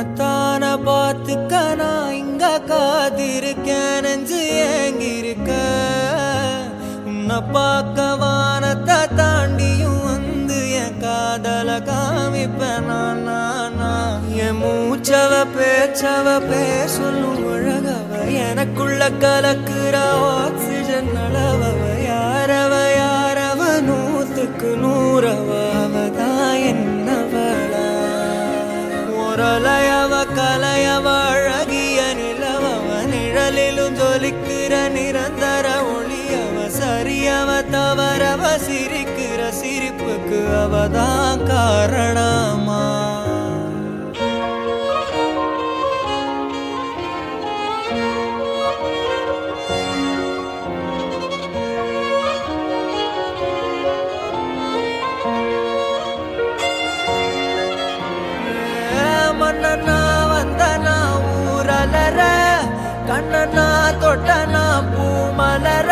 உன்னத்தான பார்த்துக்க நான் இங்க காத்திருக்கேன் நெஞ்சு ஏங்கிருக்க உன்னை பார்க்க வானத்தை தாண்டியும் வந்து என் காதல காமிப்பேன் நான் நான், என் மூச்சவ பேச்சவ பேசலும் அழகவ எனக்குள்ள கலக்குற ஆக்சிஜன் அளவவ கலையவ அழகிய நிலவவ நிழலிலும் ஜொலிக்கிற நிரந்தர ஒளியவ சரியவ தவறவ சிரிக்கிற சிரிப்புக்கு அவதான் காரணமா? மன்னனா வந்தனா கண்ணனா தொட்டனா பூ மலர